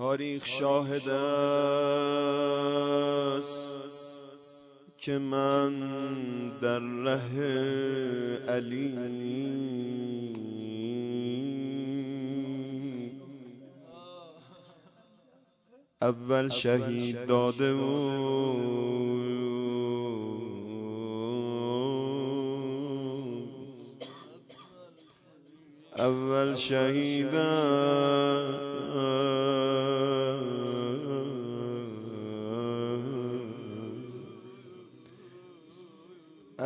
تاریخ شاهد است که من در ره علی. اول شهید داده و اول شهیدم.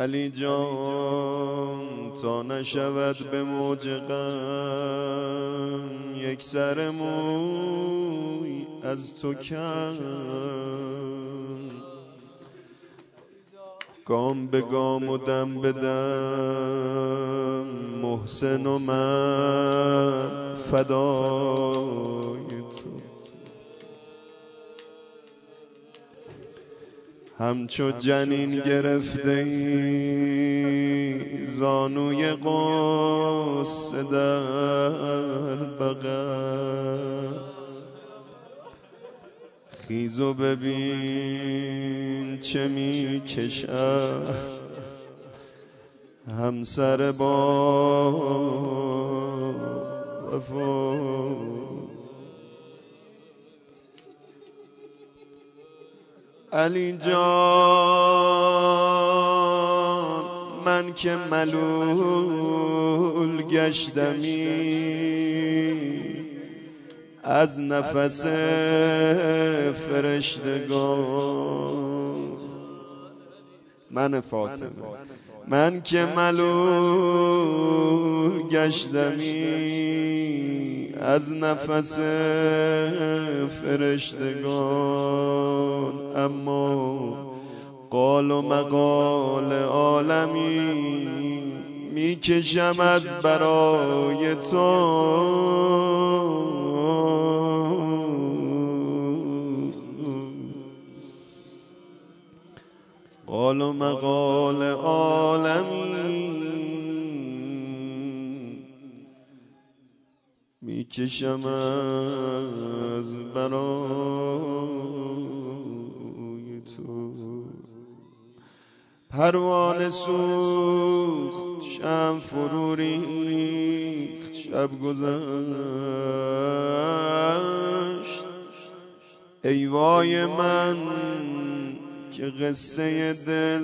علی جان تا نشود به موج غم یک سر موی از تو کم. گام به گام و دم به دم محسن و من فدای همچو جنین گرفته ای زانوی قصه در بغل. خیزو ببین چه می کشم همسر با وفا علی جان من که ملول گشتمی. از نفس فرشتگان. من فاطمه. من که ملول گشتمی از نفس فرشتگان اما قال و مقال عالمی می‌کشم از برای تو. قال و مقال عالمی می‌کشم از برای تو. پروانه سوخت شم فرو ریخت شب گذشت. ای وای من قصه دل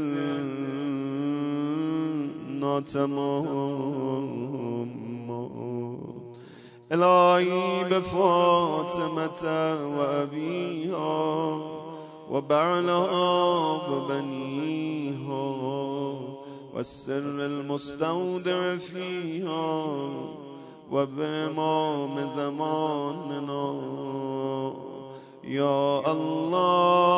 ناتمام. الهی به فاطمت و ابیها و بعلها و بنیها و المستودع فیها و به امام زماننا. یا الله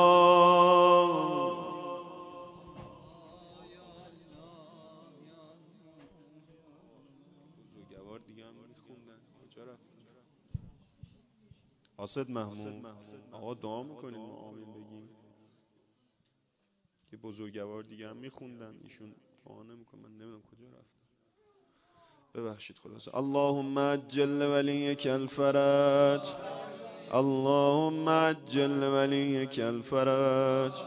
حاسد محمود. آقا دعا می‌کنیم ما. آمین بگیم. که بزرگوار دیگه هم میخوندن. ایشون دعا نمیکن من نمی‌دونم کجا رفت ببخشید خلاصه. اللهم عجل ولیک الفرج. اللهم عجل ولیک الفرج.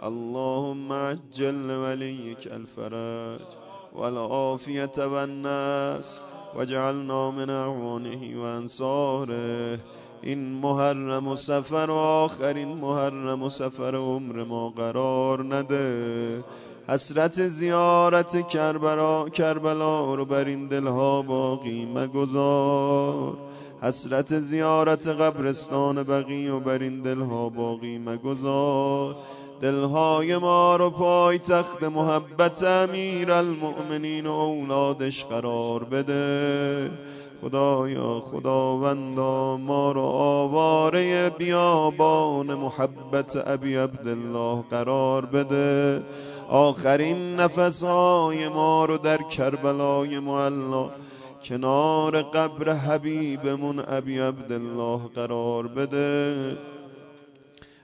اللهم عجل ولیک الفرج. والعافیت والناس. واجعلنا من اعوانه و انصاره این محرم و سفر و آخرین محرم و سفر عمر ما قرار نده. حسرت زیارت کربلا, کربلا رو بر این دلها باقی مگذار. حسرت زیارت قبرستان بقی و بر این دلها باقی مگذار. دلهای ما رو پای تخت محبت امیر المؤمنین و اولادش قرار بده. خدایا خداوندا ما رو آواره بیابان محبت ابی عبدالله قرار بده. آخرین نفسهای ما رو در کربلای معلا کنار قبر حبیبمون ابی عبدالله قرار بده.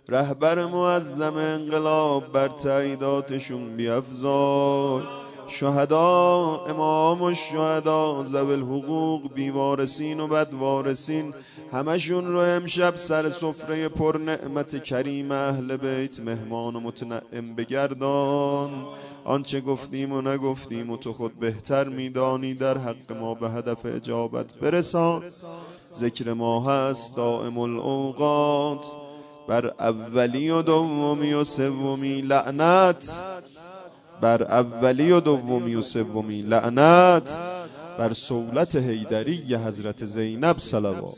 رهبر معظم انقلاب بر تعییداتشون بیافزای شهدا امام و شهدا الحقوق بیوارسین و بدوارسین همشون رو امشب سر سفره پر نعمت کریم اهل بیت مهمان و متنعم بگردان. آنچه گفتیم و نگفتیم و تو خود بهتر میدانی در حق ما به هدف اجابت برسان. ذکر ما هست دائم الاوقات بر اولی و دومی و سومی لعنت. بر اولی و دومی و سومی لعنت بر سولت حیدری حضرت زینب صلوات.